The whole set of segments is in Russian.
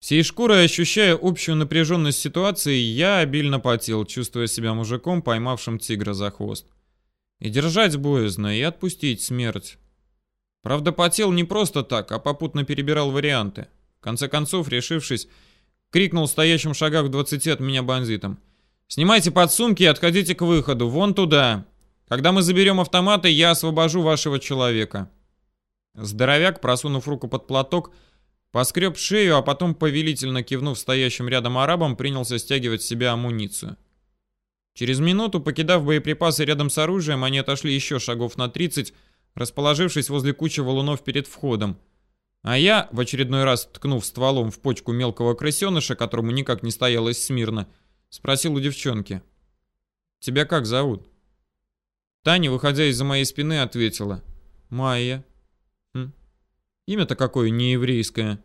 Всей шкурой ощущая общую напряженность ситуации, я обильно потел, чувствуя себя мужиком, поймавшим тигра за хвост. И держать боязно, и отпустить смерть. Правда, потел не просто так, а попутно перебирал варианты. В конце концов, решившись, крикнул стоящим в шагах в двадцати от меня бандитам. «Снимайте подсумки и отходите к выходу, вон туда. Когда мы заберем автоматы, я освобожу вашего человека». Здоровяк, просунув руку под платок, поскреб шею, а потом, повелительно кивнув стоящим рядом арабам, принялся стягивать с себя амуницию. Через минуту, покидав боеприпасы рядом с оружием, они отошли еще шагов на 30, расположившись возле кучи валунов перед входом. А я, в очередной раз ткнув стволом в почку мелкого крысеныша, которому никак не стоялось смирно, спросил у девчонки. «Тебя как зовут?» Таня, выходя из-за моей спины, ответила. «Майя». Имя-то какое не еврейское.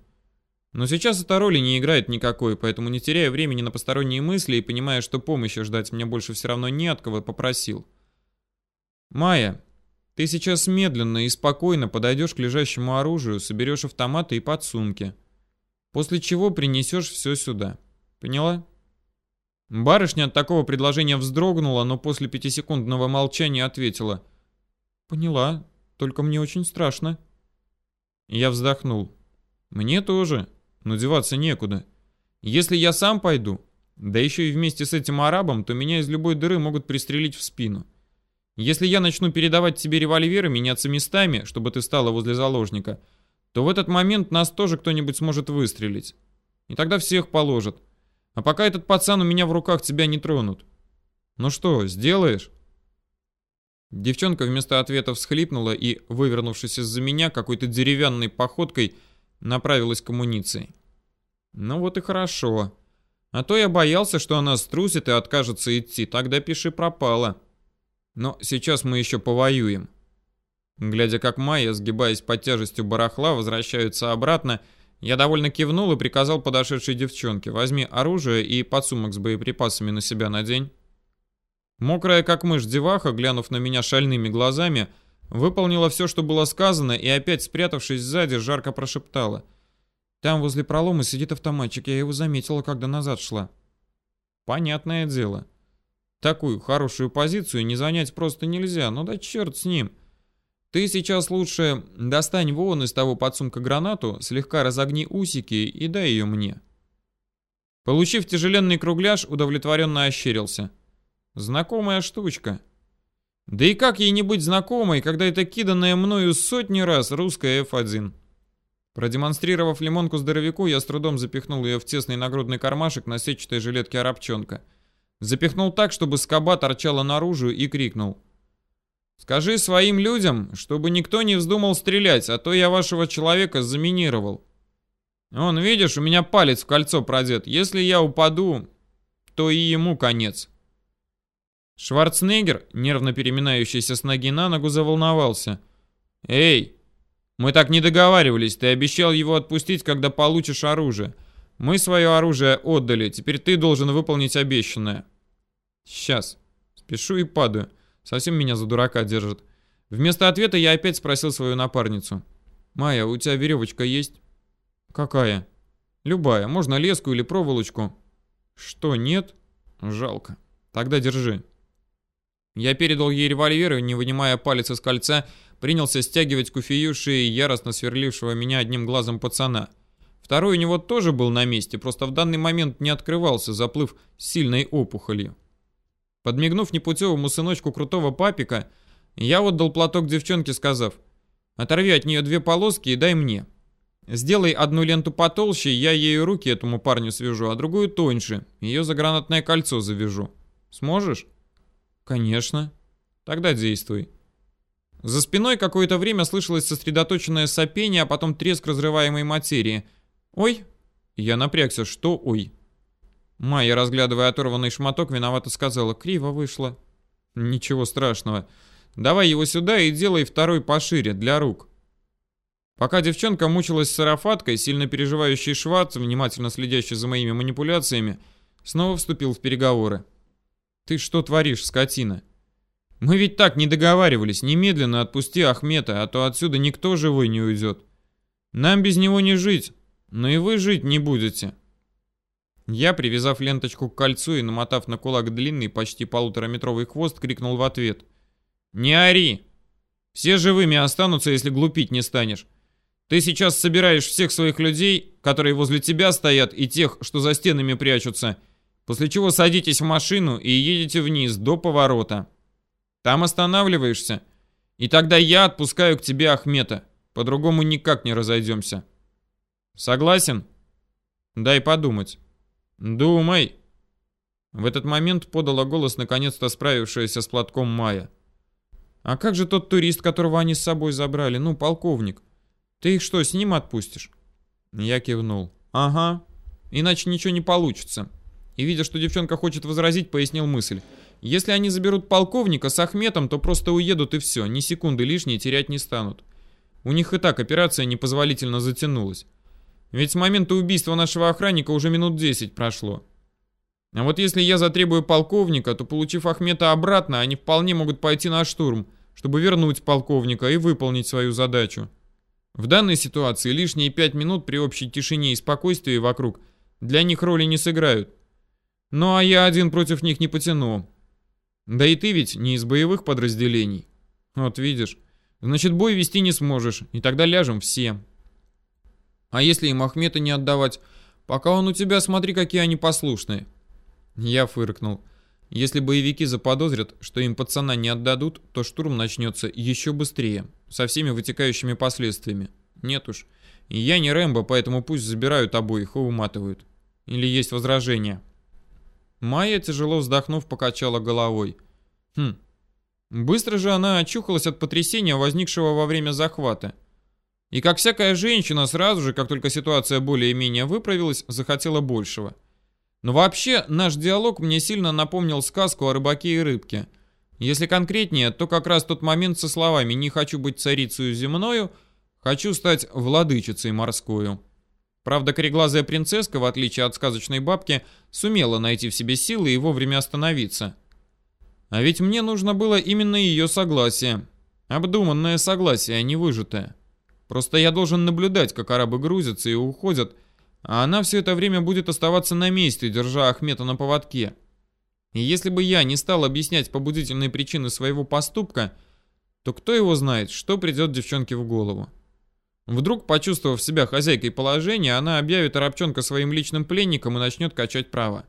Но сейчас эта роли не играет никакой, поэтому не теряя времени на посторонние мысли и понимая, что помощи ждать мне больше все равно не от кого, попросил. «Майя, ты сейчас медленно и спокойно подойдешь к лежащему оружию, соберешь автоматы и подсумки. После чего принесешь все сюда. Поняла? Барышня от такого предложения вздрогнула, но после пятисекундного молчания ответила. Поняла, только мне очень страшно. Я вздохнул. Мне тоже, но деваться некуда. Если я сам пойду, да еще и вместе с этим арабом, то меня из любой дыры могут пристрелить в спину. Если я начну передавать тебе револьверы, меняться местами, чтобы ты стала возле заложника, то в этот момент нас тоже кто-нибудь сможет выстрелить. И тогда всех положат. А пока этот пацан у меня в руках, тебя не тронут. Ну что, сделаешь?» Девчонка вместо ответа всхлипнула и, вывернувшись из-за меня, какой-то деревянной походкой направилась к амуниции. «Ну вот и хорошо. А то я боялся, что она струсит и откажется идти. Тогда пиши пропало». Но сейчас мы еще повоюем. Глядя, как Майя, сгибаясь под тяжестью барахла, возвращаются обратно, я довольно кивнул и приказал подошедшей девчонке, возьми оружие и подсумок с боеприпасами на себя надень. Мокрая как мышь деваха, глянув на меня шальными глазами, выполнила все, что было сказано, и опять, спрятавшись сзади, жарко прошептала. «Там возле пролома сидит автоматчик, я его заметила, когда назад шла». «Понятное дело». Такую хорошую позицию не занять просто нельзя, ну да черт с ним. Ты сейчас лучше достань вон из того подсумка гранату, слегка разогни усики и дай ее мне. Получив тяжеленный кругляш, удовлетворенно ощерился. Знакомая штучка. Да и как ей не быть знакомой, когда это киданная мною сотни раз русская F1? Продемонстрировав лимонку здоровяку, я с трудом запихнул ее в тесный нагрудный кармашек на сетчатой жилетке арабчонка. Запихнул так, чтобы скоба торчала наружу и крикнул. «Скажи своим людям, чтобы никто не вздумал стрелять, а то я вашего человека заминировал. Он, видишь, у меня палец в кольцо продет. Если я упаду, то и ему конец». Шварценеггер, нервно переминающийся с ноги на ногу, заволновался. «Эй, мы так не договаривались, ты обещал его отпустить, когда получишь оружие. Мы свое оружие отдали, теперь ты должен выполнить обещанное. Сейчас. Спешу и падаю. Совсем меня за дурака держит. Вместо ответа я опять спросил свою напарницу. «Майя, у тебя веревочка есть?» «Какая?» «Любая. Можно леску или проволочку». «Что, нет?» «Жалко. Тогда держи». Я передал ей револьвер и, не вынимая палец из кольца, принялся стягивать куфию шеи яростно сверлившего меня одним глазом пацана – Второй у него тоже был на месте, просто в данный момент не открывался, заплыв сильной опухолью. Подмигнув непутевому сыночку крутого папика, я отдал платок девчонке, сказав, «Оторви от нее две полоски и дай мне. Сделай одну ленту потолще, я ею руки этому парню свяжу, а другую тоньше, ее за гранатное кольцо завяжу. Сможешь?» «Конечно». «Тогда действуй». За спиной какое-то время слышалось сосредоточенное сопение, а потом треск разрываемой материи – «Ой!» Я напрягся. «Что ой?» Майя, разглядывая оторванный шматок, виновато сказала. «Криво вышло». «Ничего страшного. Давай его сюда и делай второй пошире, для рук». Пока девчонка мучилась с сарафаткой, сильно переживающий Шварц, внимательно следящий за моими манипуляциями, снова вступил в переговоры. «Ты что творишь, скотина? Мы ведь так не договаривались. Немедленно отпусти Ахмета, а то отсюда никто живой не уйдет. Нам без него не жить. но и вы жить не будете. Я, привязав ленточку к кольцу и намотав на кулак длинный, почти полутораметровый хвост, крикнул в ответ. «Не ори! Все живыми останутся, если глупить не станешь. Ты сейчас собираешь всех своих людей, которые возле тебя стоят, и тех, что за стенами прячутся, после чего садитесь в машину и едете вниз до поворота. Там останавливаешься, и тогда я отпускаю к тебе Ахмета. По-другому никак не разойдемся. Согласен? Дай подумать. «Думай!» В этот момент подала голос наконец-то справившаяся с платком Майя. «А как же тот турист, которого они с собой забрали? Ну, полковник. Ты их что, с ним отпустишь?» Я кивнул. «Ага. Иначе ничего не получится». И, видя, что девчонка хочет возразить, пояснил мысль. «Если они заберут полковника с Ахметом, то просто уедут и все. Ни секунды лишние терять не станут. У них и так операция непозволительно затянулась. Ведь с момента убийства нашего охранника уже минут 10 прошло. А вот если я затребую полковника, то, получив Ахмета обратно, они вполне могут пойти на штурм, чтобы вернуть полковника и выполнить свою задачу. В данной ситуации лишние пять минут при общей тишине и спокойствии вокруг для них роли не сыграют. Ну а я один против них не потяну. Да и ты ведь не из боевых подразделений. Вот видишь. Значит, бой вести не сможешь, и тогда ляжем все. А если им Ахмета не отдавать? Пока он у тебя, смотри, какие они послушные. Я фыркнул. Если боевики заподозрят, что им пацана не отдадут, то штурм начнется еще быстрее, со всеми вытекающими последствиями. Нет уж. Я не Рэмбо, поэтому пусть забирают обоих и уматывают. Или есть возражения? Майя, тяжело вздохнув, покачала головой. Хм. Быстро же она очухалась от потрясения, возникшего во время захвата. И как всякая женщина, сразу же, как только ситуация более-менее выправилась, захотела большего. Но вообще, наш диалог мне сильно напомнил сказку о рыбаке и рыбке. Если конкретнее, то как раз тот момент со словами «не хочу быть царицей земною», «хочу стать владычицей морскую». Правда, кореглазая принцесска, в отличие от сказочной бабки, сумела найти в себе силы и вовремя остановиться. А ведь мне нужно было именно ее согласие. Обдуманное согласие, а не выжатое. Просто я должен наблюдать, как арабы грузятся и уходят, а она все это время будет оставаться на месте, держа Ахмета на поводке. И если бы я не стал объяснять побудительные причины своего поступка, то кто его знает, что придет девчонке в голову. Вдруг, почувствовав себя хозяйкой положения, она объявит арабчонка своим личным пленником и начнет качать право.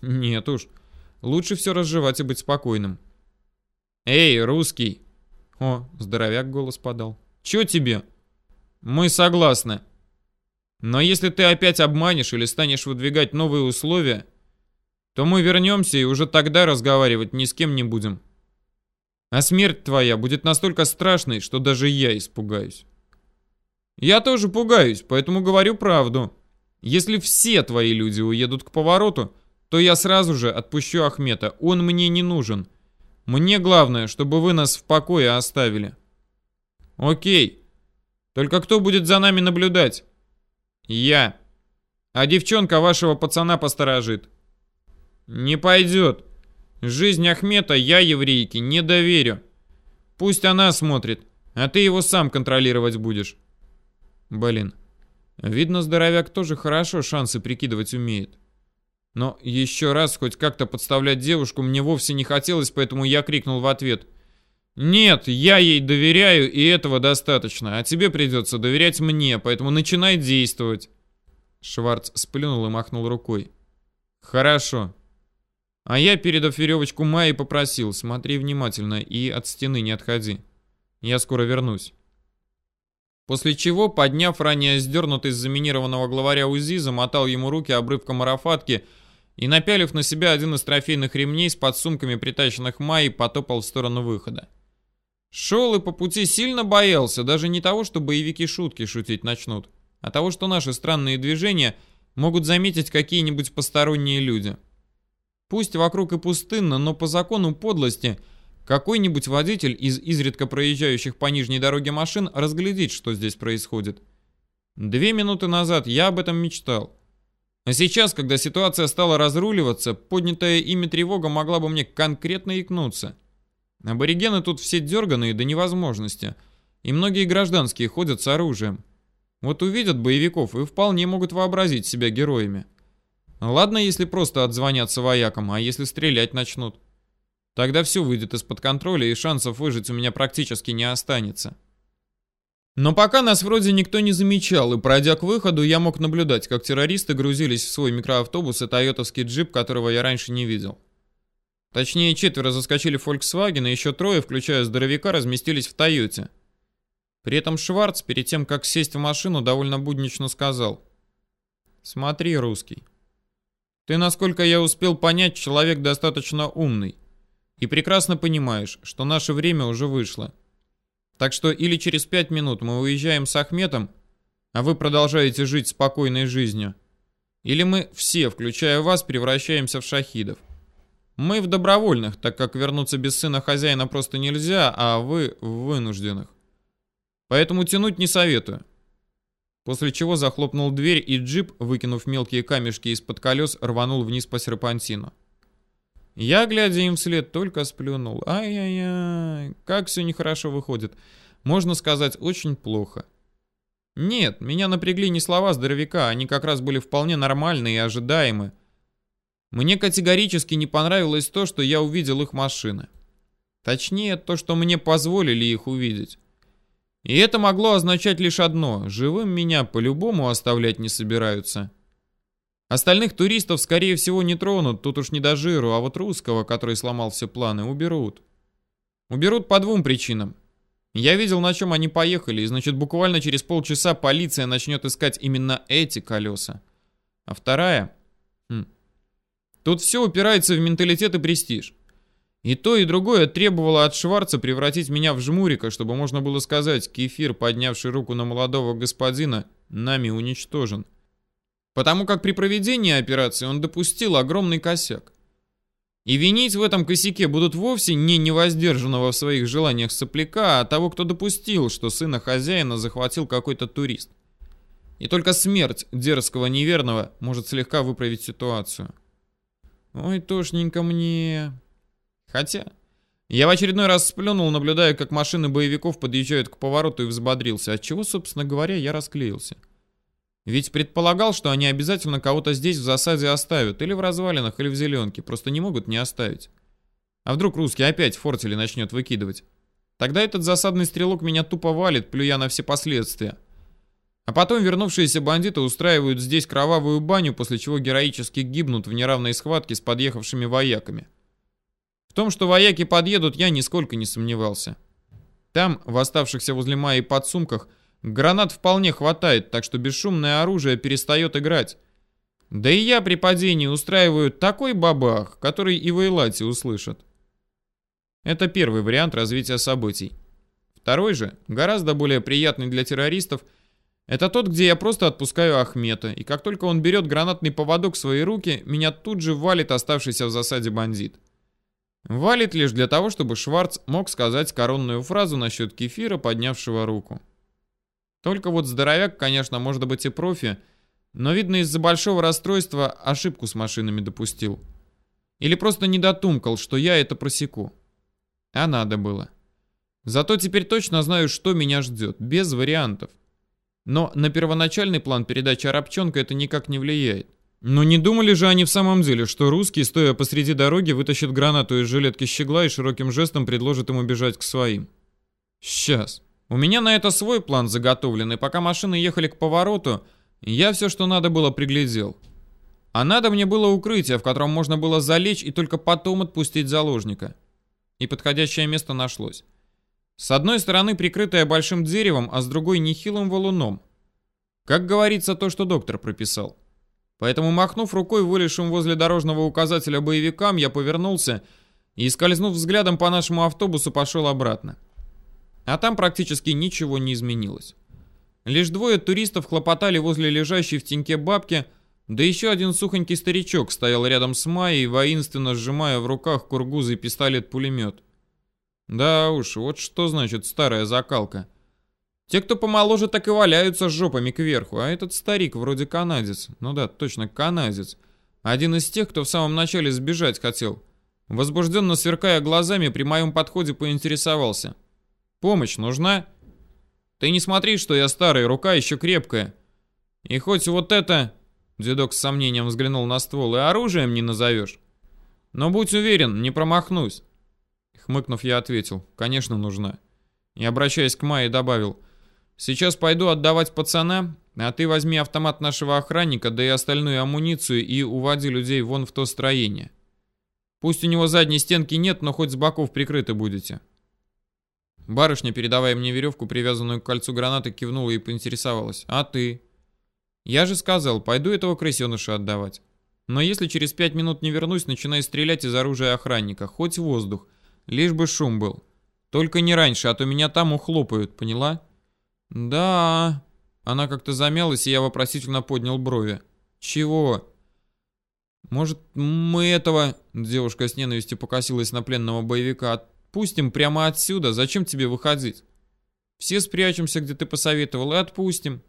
Нет уж, лучше все разжевать и быть спокойным. «Эй, русский!» О, здоровяк голос подал. «Че тебе?» Мы согласны. Но если ты опять обманешь или станешь выдвигать новые условия, то мы вернемся и уже тогда разговаривать ни с кем не будем. А смерть твоя будет настолько страшной, что даже я испугаюсь. Я тоже пугаюсь, поэтому говорю правду. Если все твои люди уедут к повороту, то я сразу же отпущу Ахмета. Он мне не нужен. Мне главное, чтобы вы нас в покое оставили. Окей. Только кто будет за нами наблюдать? Я. А девчонка вашего пацана посторожит. Не пойдет. Жизнь Ахмета я еврейке не доверю. Пусть она смотрит, а ты его сам контролировать будешь. Блин. Видно, здоровяк тоже хорошо шансы прикидывать умеет. Но еще раз хоть как-то подставлять девушку мне вовсе не хотелось, поэтому я крикнул в ответ. «Нет, я ей доверяю, и этого достаточно. А тебе придется доверять мне, поэтому начинай действовать». Шварц сплюнул и махнул рукой. «Хорошо». А я, передав веревочку Майи, попросил, смотри внимательно и от стены не отходи. Я скоро вернусь. После чего, подняв ранее сдернутый с заминированного главаря УЗИ, замотал ему руки обрывком марафатки и, напялив на себя один из трофейных ремней с подсумками притащенных Майи, потопал в сторону выхода. Шел и по пути сильно боялся, даже не того, что боевики шутки шутить начнут, а того, что наши странные движения могут заметить какие-нибудь посторонние люди. Пусть вокруг и пустынно, но по закону подлости какой-нибудь водитель из изредка проезжающих по нижней дороге машин разглядит, что здесь происходит. Две минуты назад я об этом мечтал. А сейчас, когда ситуация стала разруливаться, поднятая ими тревога могла бы мне конкретно икнуться. Аборигены тут все дерганые до невозможности, и многие гражданские ходят с оружием. Вот увидят боевиков и вполне могут вообразить себя героями. Ладно, если просто отзвонятся воякам, а если стрелять начнут? Тогда все выйдет из-под контроля, и шансов выжить у меня практически не останется. Но пока нас вроде никто не замечал, и пройдя к выходу, я мог наблюдать, как террористы грузились в свой микроавтобус и тойотовский джип, которого я раньше не видел. Точнее, четверо заскочили в Volkswagen, и еще трое, включая здоровяка, разместились в Тойоте. При этом Шварц, перед тем, как сесть в машину, довольно буднично сказал. «Смотри, русский. Ты, насколько я успел понять, человек достаточно умный. И прекрасно понимаешь, что наше время уже вышло. Так что или через пять минут мы уезжаем с Ахметом, а вы продолжаете жить спокойной жизнью, или мы все, включая вас, превращаемся в шахидов. Мы в добровольных, так как вернуться без сына хозяина просто нельзя, а вы в вынужденных. Поэтому тянуть не советую. После чего захлопнул дверь, и джип, выкинув мелкие камешки из-под колес, рванул вниз по серпантину. Я, глядя им вслед, только сплюнул. Ай-яй-яй, как все нехорошо выходит. Можно сказать, очень плохо. Нет, меня напрягли не слова здоровяка, они как раз были вполне нормальные и ожидаемы. Мне категорически не понравилось то, что я увидел их машины. Точнее, то, что мне позволили их увидеть. И это могло означать лишь одно. Живым меня по-любому оставлять не собираются. Остальных туристов, скорее всего, не тронут, тут уж не до жиру, а вот русского, который сломал все планы, уберут. Уберут по двум причинам. Я видел, на чем они поехали, и значит, буквально через полчаса полиция начнет искать именно эти колеса. А вторая... Хм. Тут все упирается в менталитет и престиж. И то, и другое требовало от Шварца превратить меня в жмурика, чтобы можно было сказать, кефир, поднявший руку на молодого господина, нами уничтожен потому как при проведении операции он допустил огромный косяк. И винить в этом косяке будут вовсе не невоздержанного в своих желаниях сопляка, а того, кто допустил, что сына хозяина захватил какой-то турист. И только смерть дерзкого неверного может слегка выправить ситуацию. Ой, тошненько мне. Хотя... Я в очередной раз сплюнул, наблюдая, как машины боевиков подъезжают к повороту и взбодрился, отчего, собственно говоря, я расклеился. Ведь предполагал, что они обязательно кого-то здесь в засаде оставят, или в развалинах, или в зеленке, просто не могут не оставить. А вдруг русский опять фортели начнет выкидывать? Тогда этот засадный стрелок меня тупо валит, плюя на все последствия. А потом вернувшиеся бандиты устраивают здесь кровавую баню, после чего героически гибнут в неравной схватке с подъехавшими вояками. В том, что вояки подъедут, я нисколько не сомневался. Там, в оставшихся возле Майи подсумках, Гранат вполне хватает, так что бесшумное оружие перестает играть. Да и я при падении устраиваю такой бабах, который и в Эйлате услышат. Это первый вариант развития событий. Второй же, гораздо более приятный для террористов, это тот, где я просто отпускаю Ахмета, и как только он берет гранатный поводок в свои руки, меня тут же валит оставшийся в засаде бандит. Валит лишь для того, чтобы Шварц мог сказать коронную фразу насчет кефира, поднявшего руку. Только вот здоровяк, конечно, может быть и профи, но, видно, из-за большого расстройства ошибку с машинами допустил. Или просто не дотумкал, что я это просеку. А надо было. Зато теперь точно знаю, что меня ждет, без вариантов. Но на первоначальный план передачи Арабчонка это никак не влияет. Но не думали же они в самом деле, что русский, стоя посреди дороги, вытащит гранату из жилетки щегла и широким жестом предложит ему бежать к своим. Сейчас. У меня на это свой план заготовлен, и пока машины ехали к повороту, я все, что надо было, приглядел. А надо мне было укрытие, в котором можно было залечь и только потом отпустить заложника. И подходящее место нашлось. С одной стороны прикрытое большим деревом, а с другой нехилым валуном. Как говорится, то, что доктор прописал. Поэтому, махнув рукой вылезшим возле дорожного указателя боевикам, я повернулся и, скользнув взглядом по нашему автобусу, пошел обратно. А там практически ничего не изменилось. Лишь двое туристов хлопотали возле лежащей в теньке бабки, да еще один сухонький старичок стоял рядом с Майей, воинственно сжимая в руках кургузый пистолет-пулемет. Да уж, вот что значит старая закалка. Те, кто помоложе, так и валяются жопами кверху, а этот старик вроде канадец. Ну да, точно, канадец. Один из тех, кто в самом начале сбежать хотел. Возбужденно сверкая глазами, при моем подходе поинтересовался. Помощь нужна?» Ты не смотри, что я старый, рука еще крепкая. И хоть вот это...» Дедок с сомнением взглянул на ствол. «И оружием не назовешь. Но будь уверен, не промахнусь». Хмыкнув, я ответил. «Конечно, нужна». И, обращаясь к Майе, добавил. «Сейчас пойду отдавать пацана, а ты возьми автомат нашего охранника, да и остальную амуницию и уводи людей вон в то строение. Пусть у него задней стенки нет, но хоть с боков прикрыты будете». Барышня, передавая мне веревку, привязанную к кольцу гранаты, кивнула и поинтересовалась. «А ты?» «Я же сказал, пойду этого крысеныша отдавать. Но если через пять минут не вернусь, начинай стрелять из оружия охранника, хоть воздух, лишь бы шум был. Только не раньше, а то меня там ухлопают, поняла?» «Да...» Она как-то замялась, и я вопросительно поднял брови. «Чего?» «Может, мы этого...» Девушка с ненавистью покосилась на пленного боевика. «Отпустим прямо отсюда? Зачем тебе выходить? Все спрячемся, где ты посоветовал, и отпустим.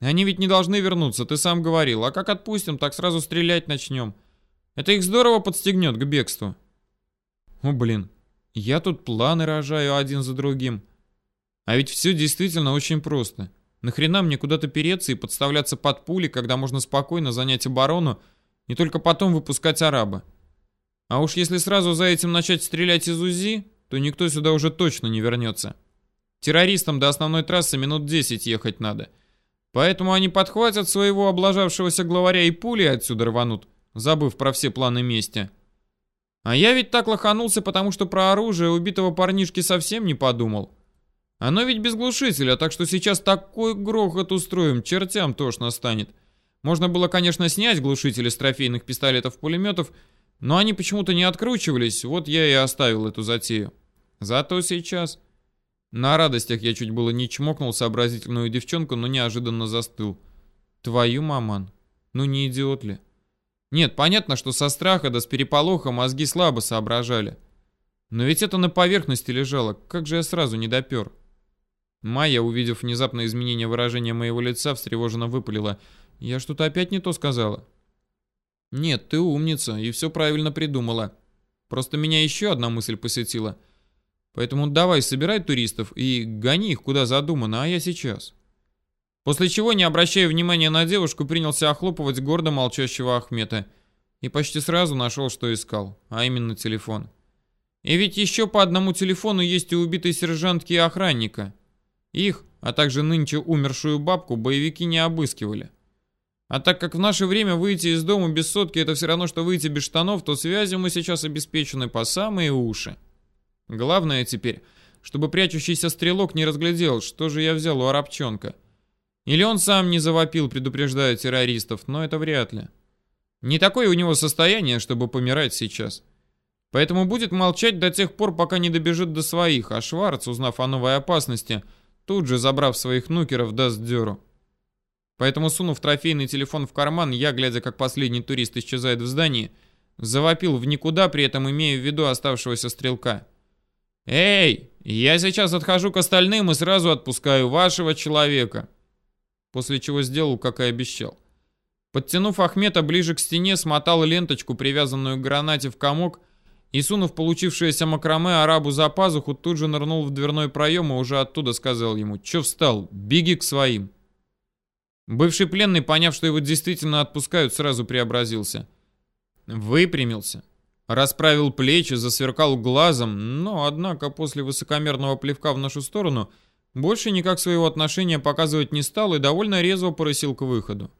Они ведь не должны вернуться, ты сам говорил. А как отпустим, так сразу стрелять начнем. Это их здорово подстегнет к бегству». «О, блин, я тут планы рожаю один за другим. А ведь все действительно очень просто». Нахрена мне куда-то переться и подставляться под пули, когда можно спокойно занять оборону и только потом выпускать араба? А уж если сразу за этим начать стрелять из УЗИ, то никто сюда уже точно не вернется. Террористам до основной трассы минут 10 ехать надо. Поэтому они подхватят своего облажавшегося главаря и пули отсюда рванут, забыв про все планы мести. А я ведь так лоханулся, потому что про оружие убитого парнишки совсем не подумал. Оно ведь без глушителя, так что сейчас такой грохот устроим, чертям тошно станет. Можно было, конечно, снять глушители с трофейных пистолетов-пулеметов, но они почему-то не откручивались, вот я и оставил эту затею. Зато сейчас... На радостях я чуть было не чмокнул сообразительную девчонку, но неожиданно застыл. Твою маман. Ну не идиот ли? Нет, понятно, что со страха да с переполоха мозги слабо соображали. Но ведь это на поверхности лежало, как же я сразу не допер? Майя, увидев внезапное изменение выражения моего лица, встревоженно выпалила. «Я что-то опять не то сказала?» «Нет, ты умница и все правильно придумала. Просто меня еще одна мысль посетила. Поэтому давай собирай туристов и гони их куда задумано, а я сейчас». После чего, не обращая внимания на девушку, принялся охлопывать гордо молчащего Ахмета. И почти сразу нашел, что искал, а именно телефон. И ведь еще по одному телефону есть у убитой сержантки и охранника. Их, а также нынче умершую бабку, боевики не обыскивали. А так как в наше время выйти из дома без сотки это все равно, что выйти без штанов, то связи мы сейчас обеспечены по самые уши. Главное теперь, чтобы прячущийся стрелок не разглядел, что же я взял у арабчонка. Или он сам не завопил, предупреждая террористов, но это вряд ли. Не такое у него состояние, чтобы помирать сейчас. Поэтому будет молчать до тех пор, пока не добежит до своих, а Шварц, узнав о новой опасности, Тут же, забрав своих нукеров, даст дёру. Поэтому, сунув трофейный телефон в карман, я, глядя, как последний турист исчезает в здании, завопил в никуда, при этом имея в виду оставшегося стрелка. «Эй, я сейчас отхожу к остальным и сразу отпускаю вашего человека!» После чего сделал, как и обещал. Подтянув Ахмета ближе к стене, смотал ленточку, привязанную к гранате в комок, и, сунув получившееся макраме арабу за пазуху, тут же нырнул в дверной проем и уже оттуда сказал ему «Че встал? Беги к своим!» Бывший пленный, поняв, что его действительно отпускают, сразу преобразился. Выпрямился, расправил плечи, засверкал глазом, но, однако, после высокомерного плевка в нашу сторону, больше никак своего отношения показывать не стал и довольно резво порысил к выходу.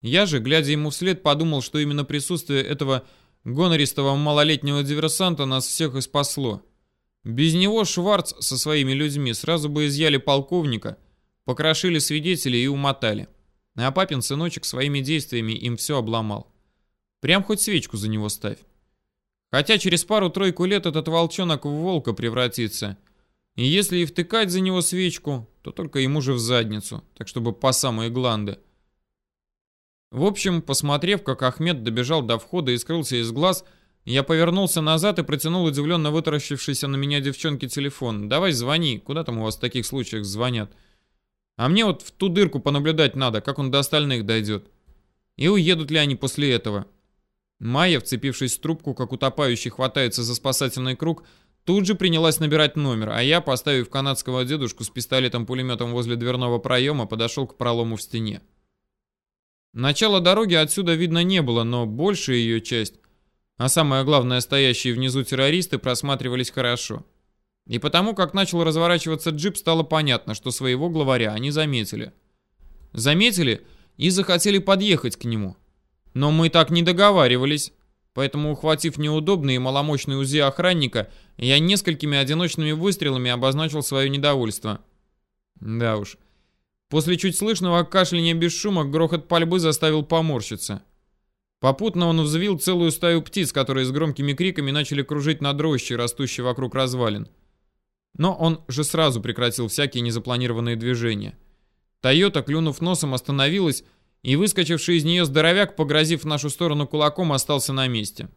Я же, глядя ему вслед, подумал, что именно присутствие этого Гонористого малолетнего диверсанта нас всех и спасло. Без него Шварц со своими людьми сразу бы изъяли полковника, покрошили свидетелей и умотали. А папин сыночек своими действиями им все обломал. Прям хоть свечку за него ставь. Хотя через пару-тройку лет этот волчонок в волка превратится. И если и втыкать за него свечку, то только ему же в задницу, так чтобы по самые гланды. В общем, посмотрев, как Ахмед добежал до входа и скрылся из глаз, я повернулся назад и протянул удивленно вытаращившийся на меня девчонке телефон. «Давай звони, куда там у вас в таких случаях звонят?» «А мне вот в ту дырку понаблюдать надо, как он до остальных дойдет. И уедут ли они после этого?» Майя, вцепившись в трубку, как утопающий хватается за спасательный круг, тут же принялась набирать номер, а я, поставив канадского дедушку с пистолетом-пулеметом возле дверного проема, подошел к пролому в стене. Начало дороги отсюда видно не было, но большая ее часть, а самое главное, стоящие внизу террористы, просматривались хорошо. И потому, как начал разворачиваться джип, стало понятно, что своего главаря они заметили. Заметили и захотели подъехать к нему. Но мы так не договаривались. Поэтому, ухватив неудобный и маломощный УЗИ охранника, я несколькими одиночными выстрелами обозначил свое недовольство. Да уж. После чуть слышного кашляния без шума грохот пальбы заставил поморщиться. Попутно он взвил целую стаю птиц, которые с громкими криками начали кружить над рощей, растущей вокруг развалин. Но он же сразу прекратил всякие незапланированные движения. Тойота, клюнув носом, остановилась, и выскочивший из нее здоровяк, погрозив в нашу сторону кулаком, остался на месте.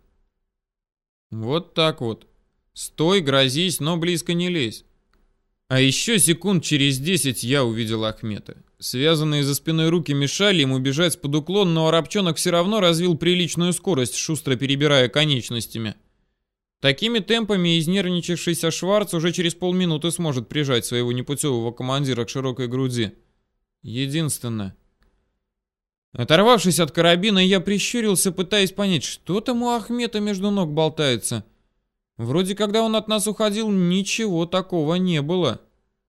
Вот так вот. Стой, грозись, но близко не лезь. А еще секунд через десять я увидел Ахмета. Связанные за спиной руки мешали ему бежать под уклон, но арабчонок все равно развил приличную скорость, шустро перебирая конечностями. Такими темпами изнервничавшийся Шварц уже через полминуты сможет прижать своего непутевого командира к широкой груди. Единственное. Оторвавшись от карабина, я прищурился, пытаясь понять, что там у Ахмета между ног болтается. Вроде когда он от нас уходил, ничего такого не было.